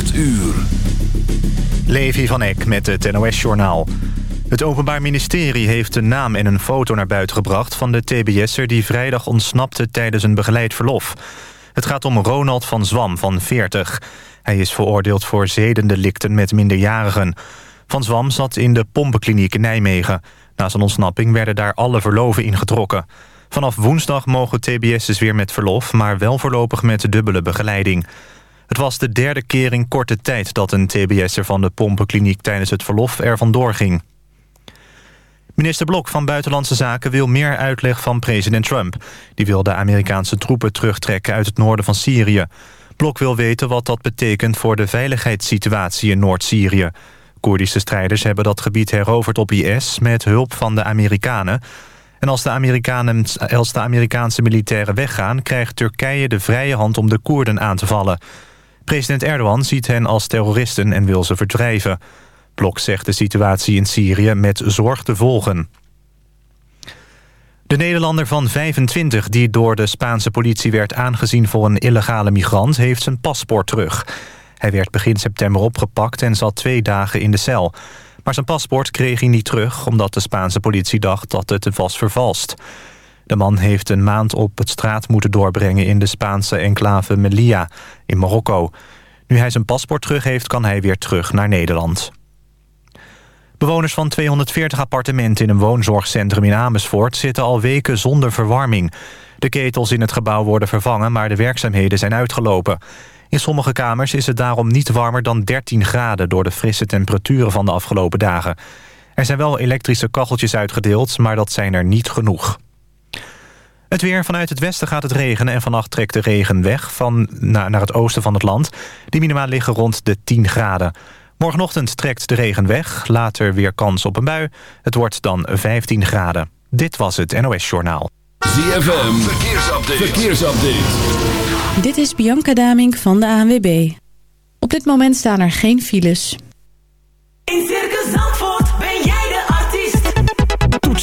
8 uur. Levi van Eck met het NOS-journaal. Het Openbaar Ministerie heeft een naam en een foto naar buiten gebracht... van de TBS'er die vrijdag ontsnapte tijdens een begeleid verlof. Het gaat om Ronald van Zwam van 40. Hij is veroordeeld voor zedendelicten met minderjarigen. Van Zwam zat in de pompenkliniek in Nijmegen. Na zijn ontsnapping werden daar alle verloven ingetrokken. Vanaf woensdag mogen TBS'ers weer met verlof... maar wel voorlopig met dubbele begeleiding. Het was de derde keer in korte tijd dat een TBS'er van de pompenkliniek... tijdens het verlof er vandoor ging. Minister Blok van Buitenlandse Zaken wil meer uitleg van president Trump. Die wil de Amerikaanse troepen terugtrekken uit het noorden van Syrië. Blok wil weten wat dat betekent voor de veiligheidssituatie in Noord-Syrië. Koerdische strijders hebben dat gebied heroverd op IS met hulp van de Amerikanen. En als de, Amerikanen, als de Amerikaanse militairen weggaan... krijgt Turkije de vrije hand om de Koerden aan te vallen. President Erdogan ziet hen als terroristen en wil ze verdrijven. Blok zegt de situatie in Syrië met zorg te volgen. De Nederlander van 25 die door de Spaanse politie werd aangezien voor een illegale migrant... heeft zijn paspoort terug. Hij werd begin september opgepakt en zat twee dagen in de cel. Maar zijn paspoort kreeg hij niet terug... omdat de Spaanse politie dacht dat het was vervalst. De man heeft een maand op het straat moeten doorbrengen... in de Spaanse enclave Melilla in Marokko. Nu hij zijn paspoort terug heeft, kan hij weer terug naar Nederland. Bewoners van 240 appartementen in een woonzorgcentrum in Amersfoort... zitten al weken zonder verwarming. De ketels in het gebouw worden vervangen, maar de werkzaamheden zijn uitgelopen. In sommige kamers is het daarom niet warmer dan 13 graden... door de frisse temperaturen van de afgelopen dagen. Er zijn wel elektrische kacheltjes uitgedeeld, maar dat zijn er niet genoeg. Het weer vanuit het westen gaat het regenen... en vannacht trekt de regen weg van, naar het oosten van het land. Die minimaal liggen rond de 10 graden. Morgenochtend trekt de regen weg, later weer kans op een bui. Het wordt dan 15 graden. Dit was het NOS Journaal. ZFM, verkeersupdate. verkeersupdate. Dit is Bianca Damink van de ANWB. Op dit moment staan er geen files. In Circus Zandvoort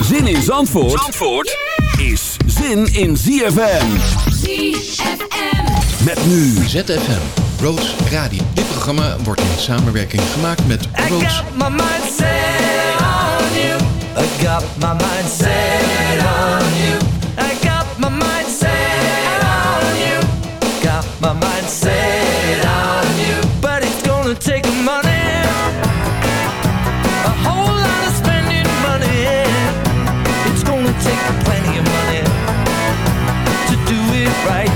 Zin in Zandvoort, Zandvoort is zin in ZFM. ZFM. Met nu ZFM, Roos Radio. Dit programma wordt in samenwerking gemaakt met I Roos. got my mind set on you. I got my mind set on you.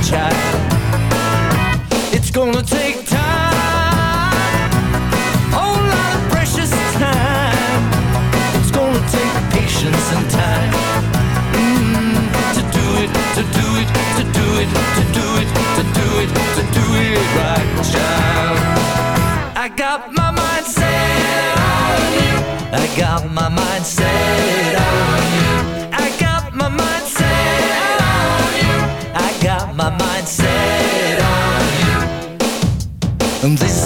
child. It's gonna take time, whole lot of precious time. It's gonna take patience and time mm, to do it, to do it, to do it, to do it, to do it, to do it right, child. I got my mind set on you. I got my mind set on you. This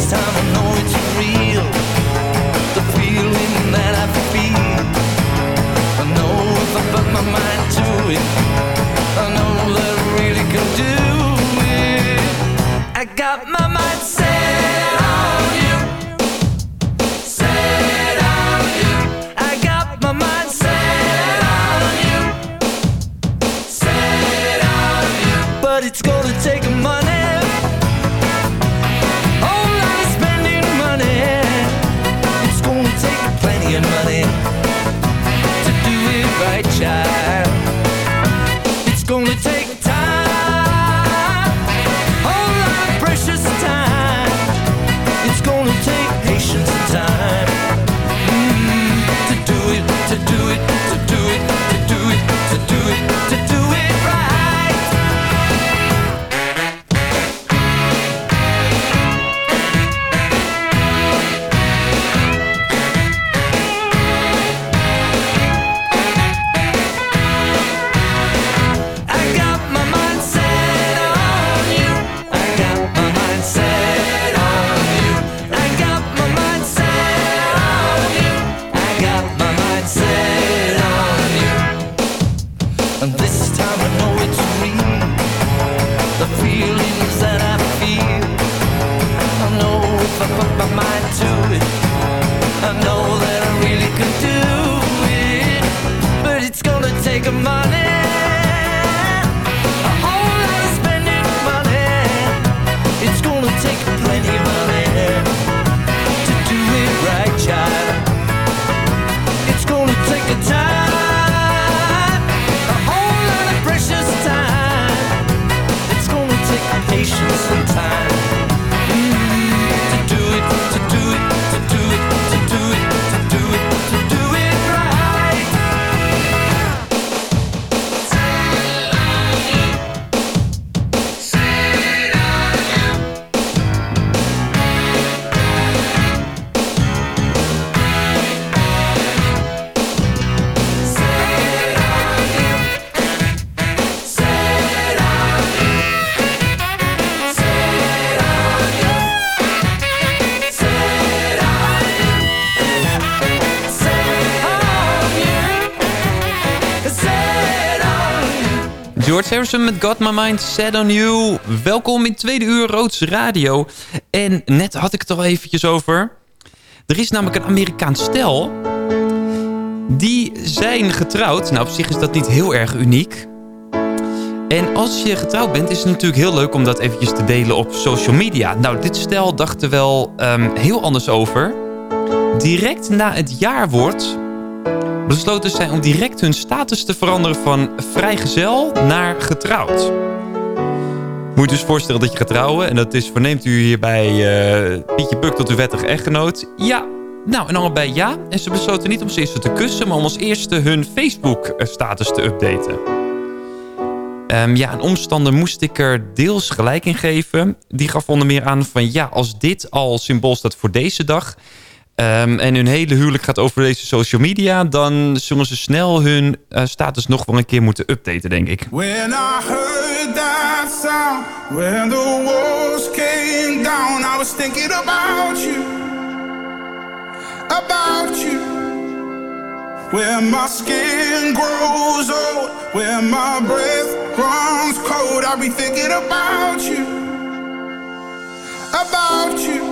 Harrison met Got My Mind Set On You. Welkom in tweede uur Roods Radio. En net had ik het al eventjes over. Er is namelijk een Amerikaans stel. Die zijn getrouwd. Nou, op zich is dat niet heel erg uniek. En als je getrouwd bent, is het natuurlijk heel leuk om dat eventjes te delen op social media. Nou, dit stel dacht er wel ehm, heel anders over. Direct na het jaarwoord besloten zij om direct hun status te veranderen van vrijgezel naar getrouwd. Moet je dus voorstellen dat je gaat trouwen en dat is verneemt u hierbij uh, Pietje Puk tot uw wettige echtgenoot. Ja, nou en allebei ja. En ze besloten niet om ze eerst te kussen, maar om als eerste hun Facebook status te updaten. Um, ja, een omstander moest ik er deels gelijk in geven. Die gaf onder meer aan van ja, als dit al symbool staat voor deze dag... Um, en hun hele huwelijk gaat over deze social media... dan zullen ze snel hun uh, status nog wel een keer moeten updaten, denk ik. When I heard that sound, when the walls came down... I was thinking about you, about you. Where my skin grows old, where my breath runs cold... I'll be thinking about you, about you.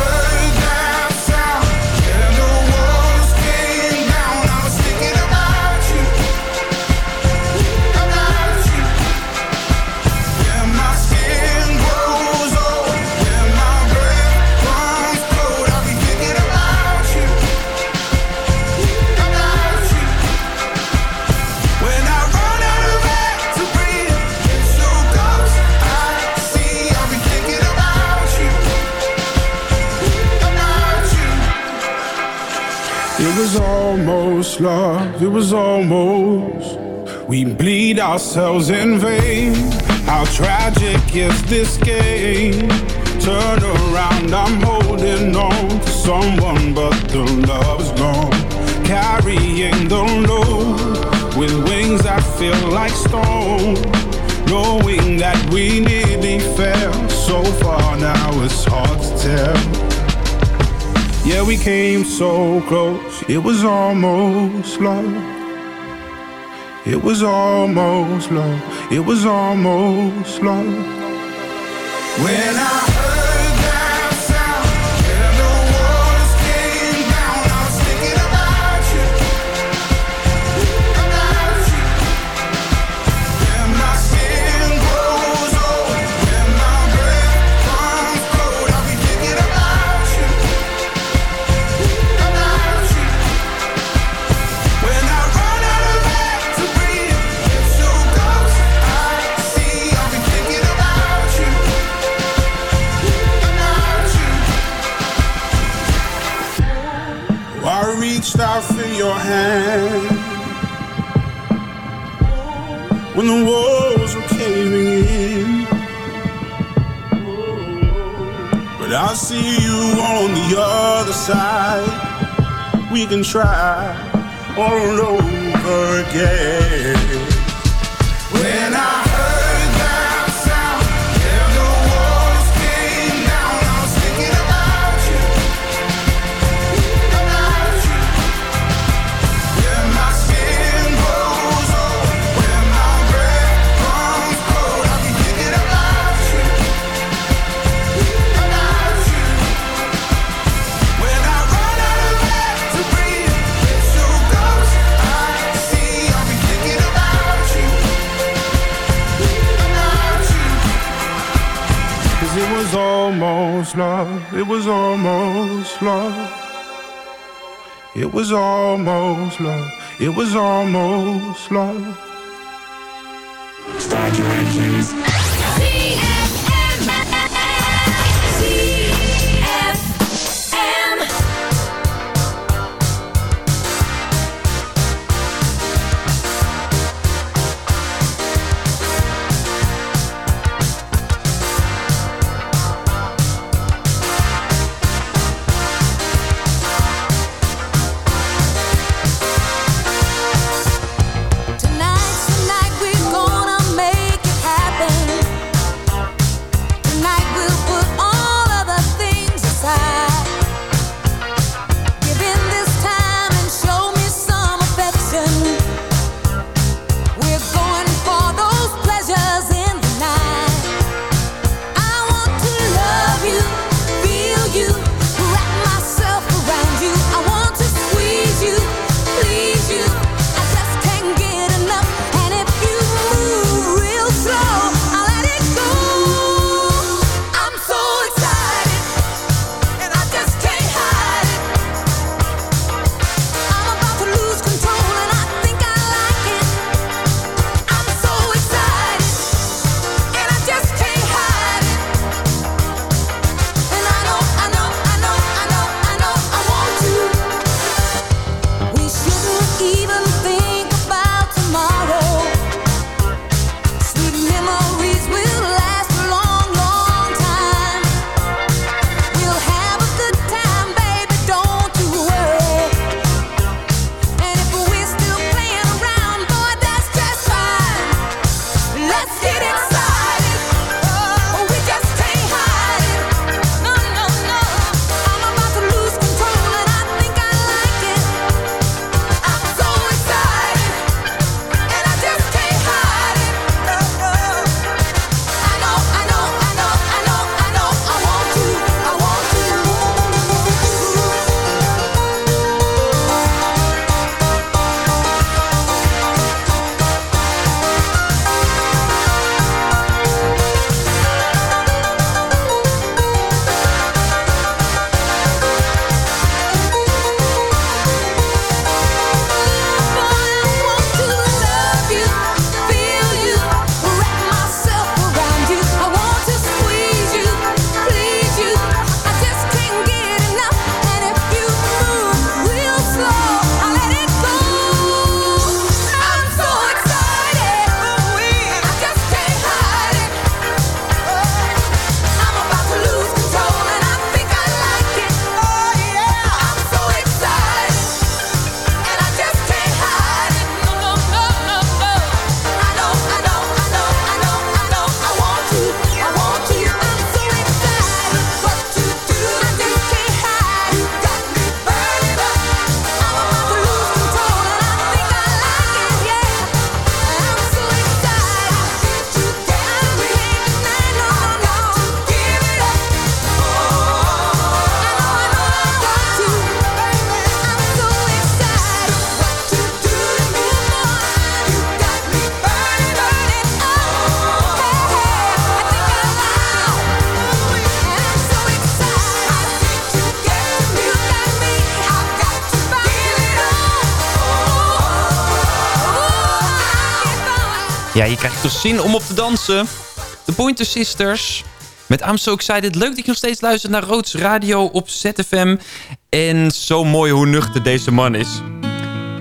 love, it was almost. We bleed ourselves in vain. How tragic is this game? Turn around, I'm holding on to someone, but the love's gone. Carrying the load with wings that feel like stone. Knowing that we nearly fell so far now, it's hard to tell. Yeah, we came so close, it was almost love. It was almost love, it was almost love. When I We can try all over again. Almost love, it was almost love. It was almost love, it was almost love. Toch zin om op te dansen. De Pointer Sisters. Met I'm So Excited. Leuk dat je nog steeds luistert naar Roods Radio op ZFM. En zo mooi hoe nuchter deze man is.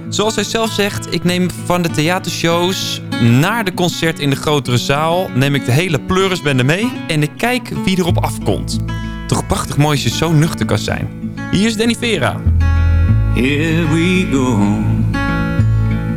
Zoals hij zelf zegt, ik neem van de theatershows naar de concert in de grotere zaal... neem ik de hele pleurisbende mee en ik kijk wie erop afkomt. Toch prachtig mooi als je zo nuchter kan zijn. Hier is Danny Vera. Here we go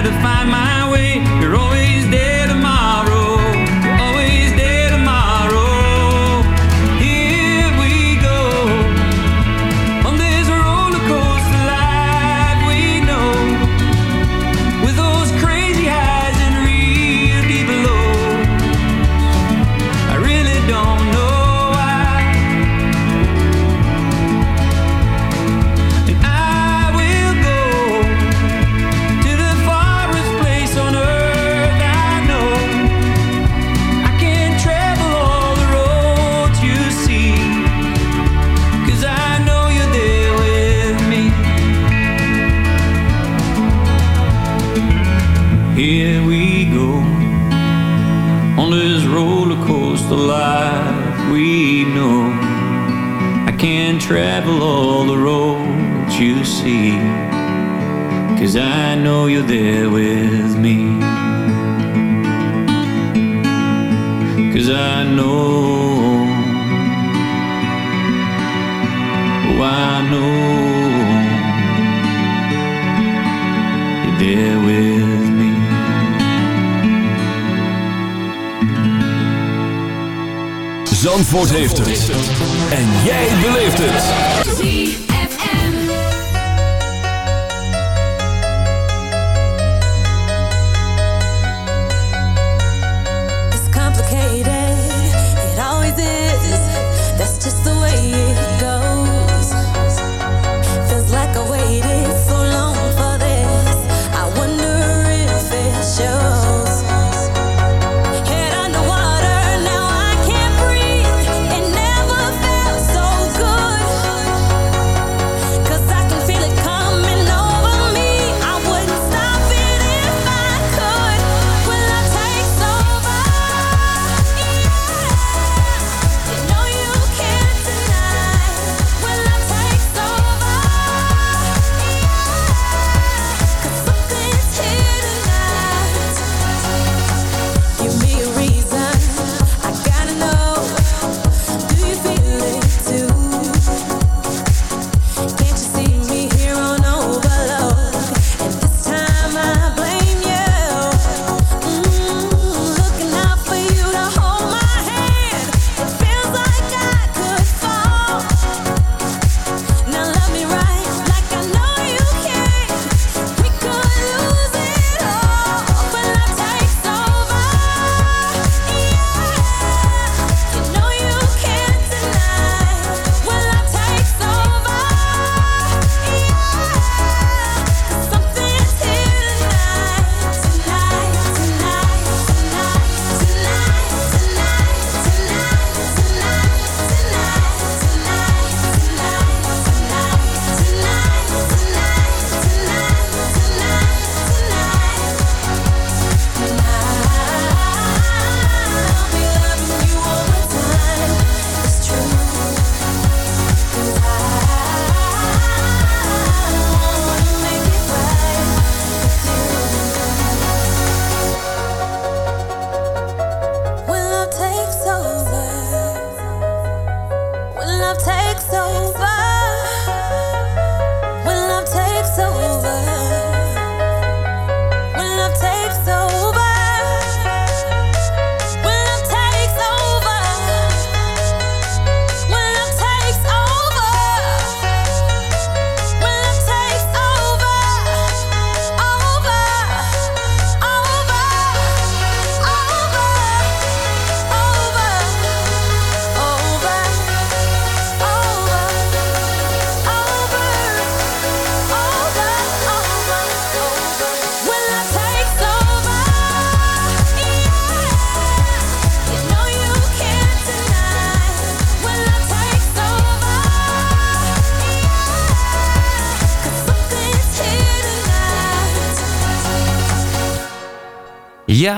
try to find my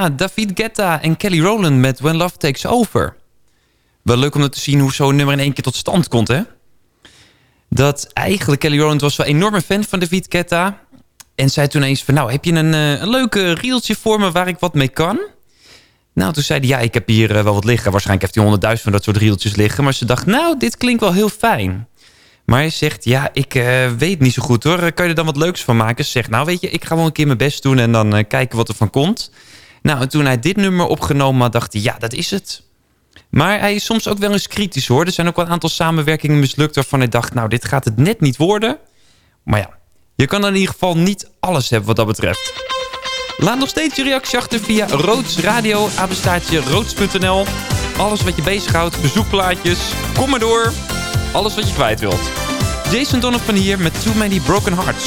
David Guetta en Kelly Rowland met When Love Takes Over. Wel leuk om te zien hoe zo'n nummer in één keer tot stand komt, hè? Dat eigenlijk Kelly Rowland was wel een enorme fan van David Guetta. En zei toen eens van, nou, heb je een, uh, een leuke reeltje voor me waar ik wat mee kan? Nou, toen zei hij, ja, ik heb hier uh, wel wat liggen. Waarschijnlijk heeft hij honderdduizend van dat soort reeltjes liggen. Maar ze dacht, nou, dit klinkt wel heel fijn. Maar hij zegt, ja, ik uh, weet niet zo goed hoor. Kan je er dan wat leuks van maken? Ze zegt, nou weet je, ik ga wel een keer mijn best doen en dan kijken wat er van komt. Nou, en toen hij dit nummer opgenomen had, dacht hij, ja, dat is het. Maar hij is soms ook wel eens kritisch hoor. Er zijn ook wel een aantal samenwerkingen mislukt waarvan hij dacht, nou, dit gaat het net niet worden. Maar ja, je kan in ieder geval niet alles hebben wat dat betreft. Laat nog steeds je reactie achter via Roods Radio, apenstaartje roods.nl. Alles wat je bezighoudt, verzoekplaatjes, kom maar door. Alles wat je kwijt wilt. Jason Donovan hier met Too Many Broken Hearts.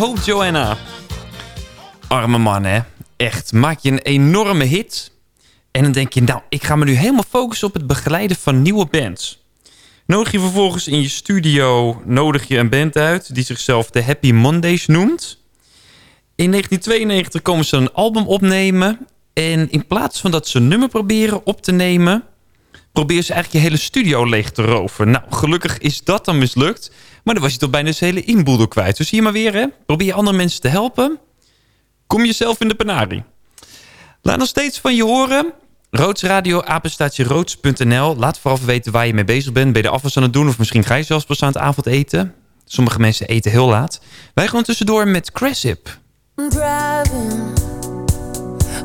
Hope Joanna. Arme man, hè. Echt, maak je een enorme hit. En dan denk je, nou, ik ga me nu helemaal focussen op het begeleiden van nieuwe bands. Nodig je vervolgens in je studio nodig je een band uit... die zichzelf de Happy Mondays noemt. In 1992 komen ze een album opnemen... en in plaats van dat ze een nummer proberen op te nemen... proberen ze eigenlijk je hele studio leeg te roven. Nou, gelukkig is dat dan mislukt... maar dan was je toch bijna zijn hele inboedel kwijt. Dus je maar weer, hè. Probeer andere mensen te helpen... kom jezelf in de penarie. Laat nog steeds van je horen. Roodsradio, apenstaatje roods.nl. Laat vooral even weten waar je mee bezig bent. Ben je de afwas aan het doen? Of misschien ga je zelfs pas aan het avondeten. Sommige mensen eten heel laat. Wij gaan tussendoor met Cressip.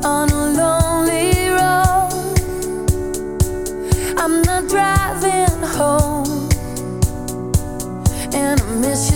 On a lonely miss you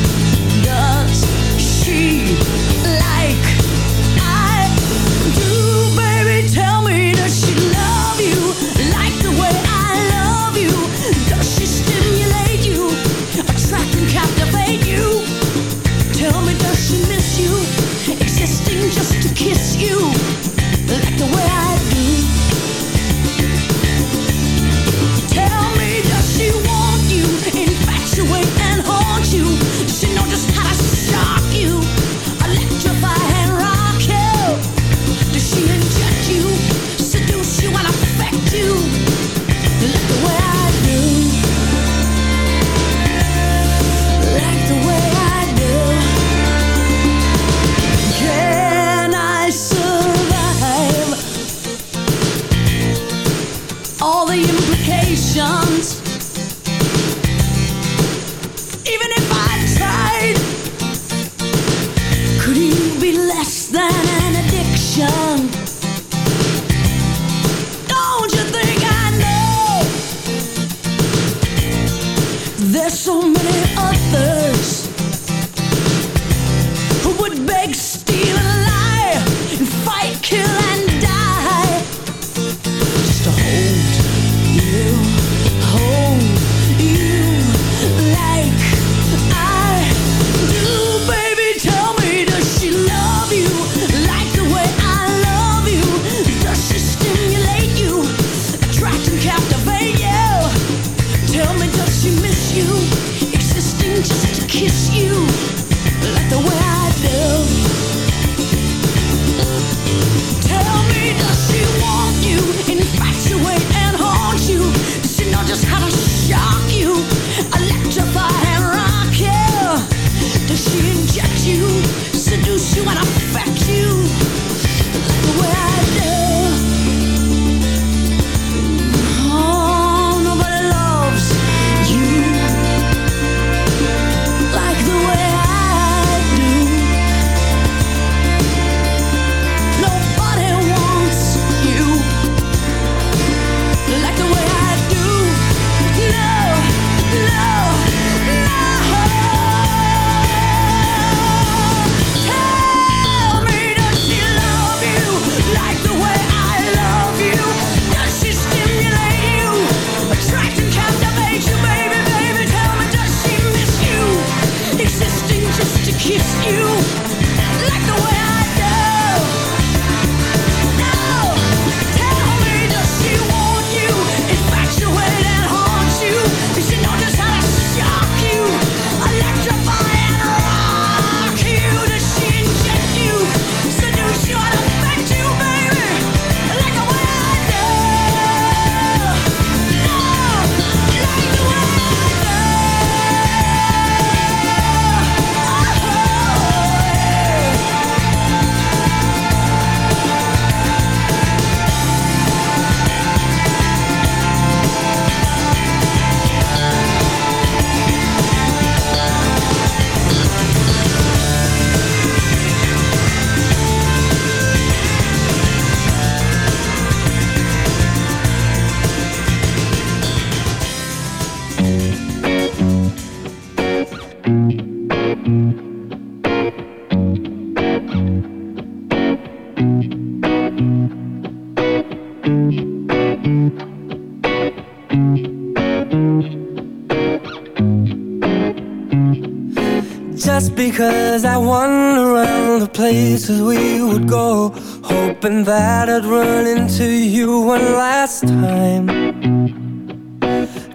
places we would go Hoping that I'd run into you one last time.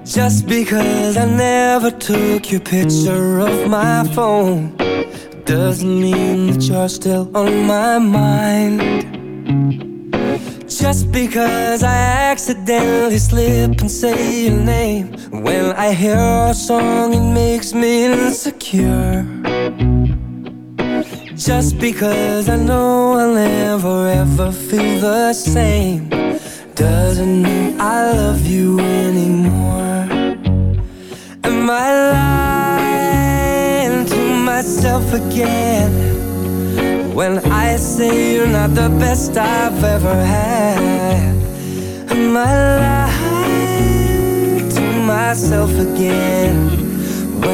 Just because I never took your picture of my phone Doesn't mean that you're still on my mind. Just because I accidentally slip and say your name When I hear a song it makes me insecure. Just because I know I'll never ever feel the same doesn't mean I love you anymore. Am I lying to myself again when I say you're not the best I've ever had? Am I lying to myself again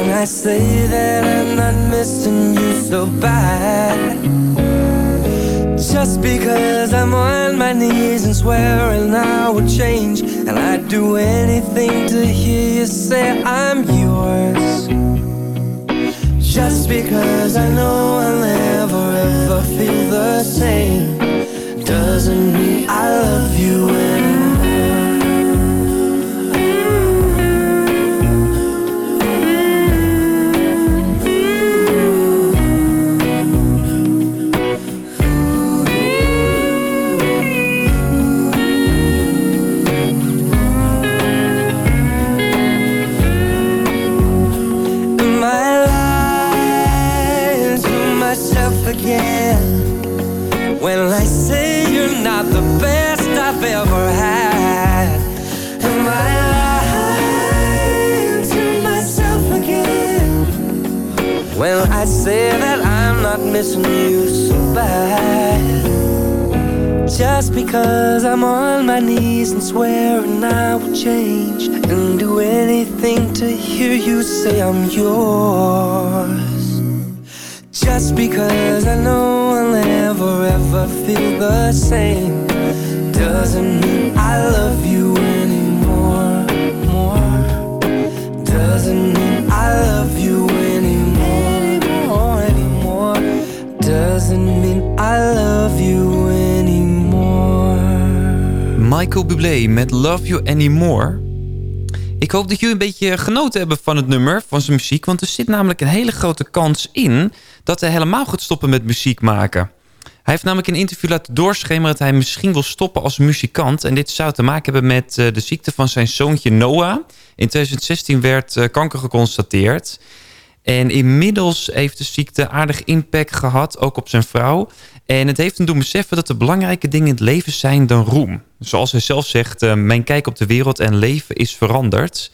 when I say that I'm not missing you so bad? Just because I'm on my knees and swearing I would change. And I'd do anything to hear you say I'm yours. Just because I know I'll never ever feel the same Doesn't mean I love you anymore I say you're not the best I've ever had? Am I lying to myself again when I say that I'm not missing you so bad? Just because I'm on my knees and swearing I will change and do anything to hear you say I'm yours. Just because I know I'll never ever feel the same doesn't mean I love you anymore. More. Doesn't mean I love you anymore. Anymore. Doesn't mean I love you anymore. Michael Bublé met Love You Anymore. Ik hoop dat jullie een beetje genoten hebben van het nummer, van zijn muziek. Want er zit namelijk een hele grote kans in dat hij helemaal gaat stoppen met muziek maken. Hij heeft namelijk in een interview laten doorschemeren dat hij misschien wil stoppen als muzikant. En dit zou te maken hebben met eh, de ziekte van zijn zoontje Noah. In 2016 werd eh, kanker geconstateerd. En inmiddels heeft de ziekte aardig impact gehad, ook op zijn vrouw. En het heeft hem doen beseffen dat er belangrijke dingen in het leven zijn dan roem. Zoals hij zelf zegt, eh, mijn kijk op de wereld en leven is veranderd.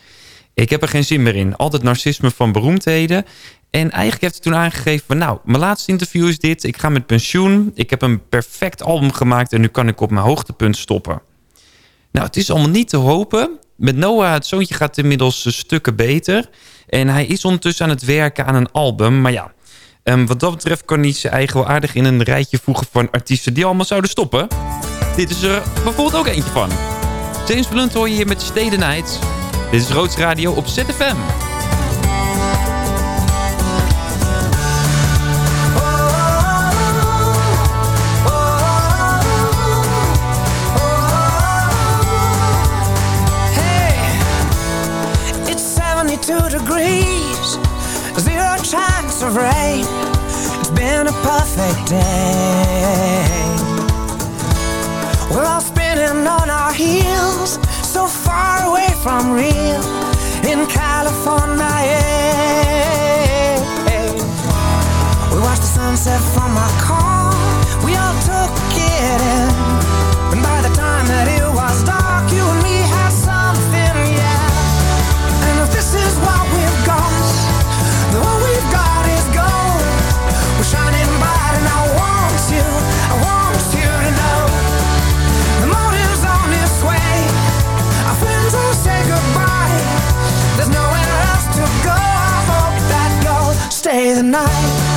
Ik heb er geen zin meer in. Altijd narcisme van beroemdheden. En eigenlijk heeft hij toen aangegeven nou, mijn laatste interview is dit. Ik ga met pensioen. Ik heb een perfect album gemaakt... en nu kan ik op mijn hoogtepunt stoppen. Nou, het is allemaal niet te hopen. Met Noah, het zoontje, gaat inmiddels eh, stukken beter. En hij is ondertussen aan het werken aan een album. Maar ja, ehm, wat dat betreft kan hij zijn eigen wel aardig in een rijtje voegen... van artiesten die allemaal zouden stoppen. Dit is er bijvoorbeeld ook eentje van. James Blunt hoor je hier met Stay the Night. Dit is Roots Radio op ZFM. Perfect day. We're all spinning on our heels, so far away from real in California. We watched the sunset from our car, we all took it in. Stay the night.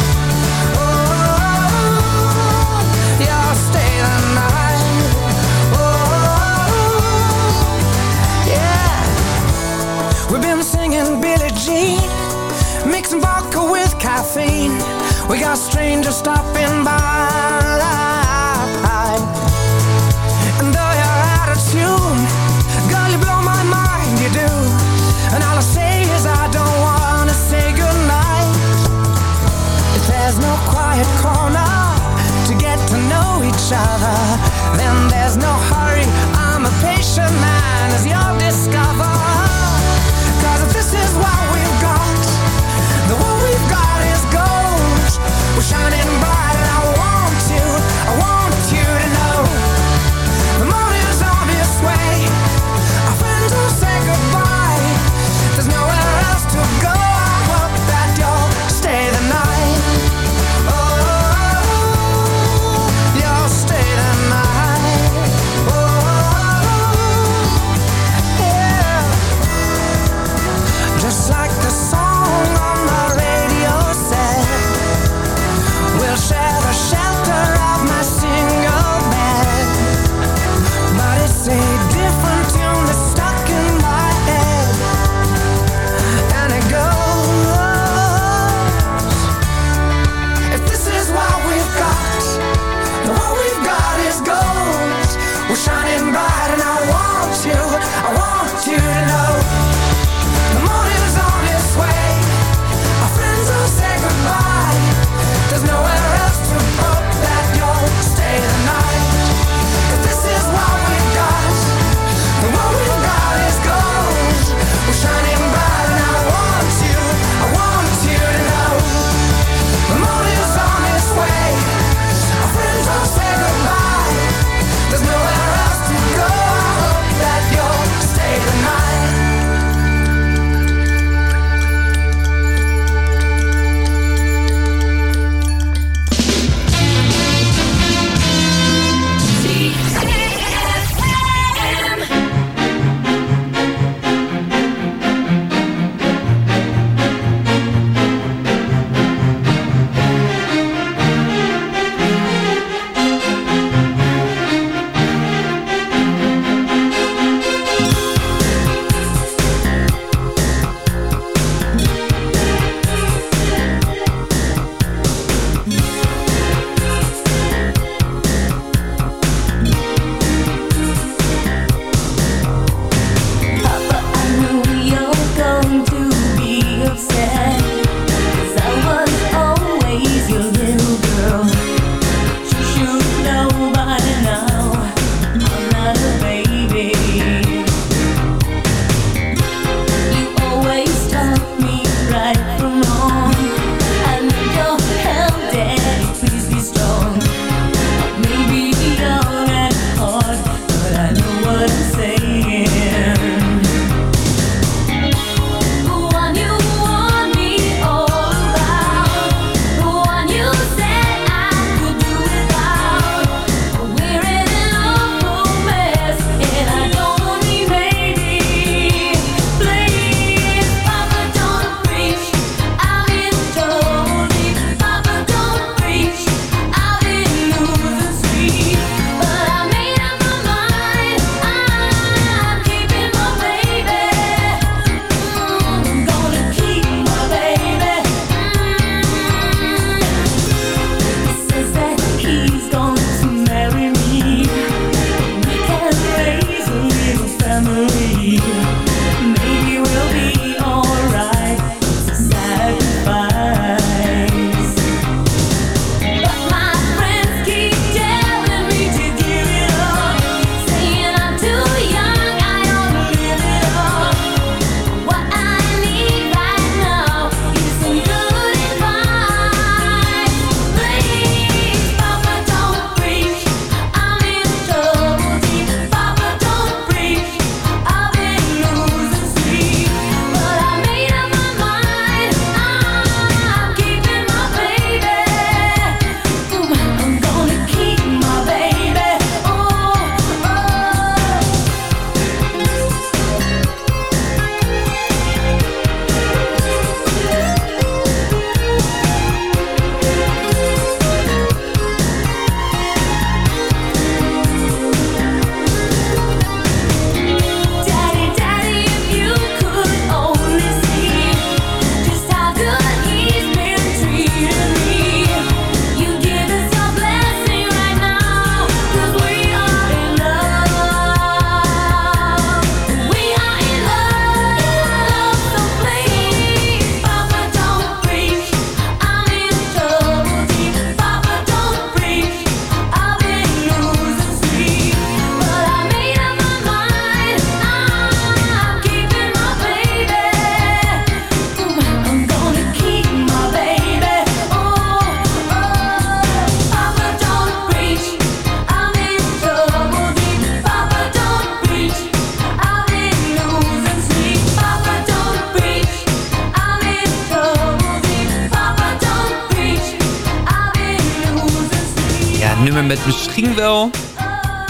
Met misschien wel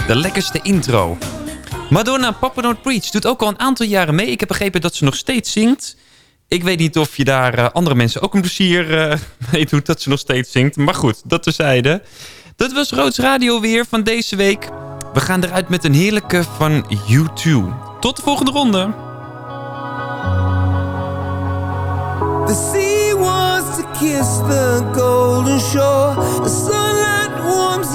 de lekkerste intro. Madonna Papa Don't Preach doet ook al een aantal jaren mee. Ik heb begrepen dat ze nog steeds zingt. Ik weet niet of je daar eh, andere mensen ook een plezier eh, mee doet dat ze nog steeds zingt. Maar goed, dat terzijde. Dat was Roods Radio weer van deze week. We gaan eruit met een heerlijke van U2. Tot de volgende ronde. The sea wants to kiss the golden shore. The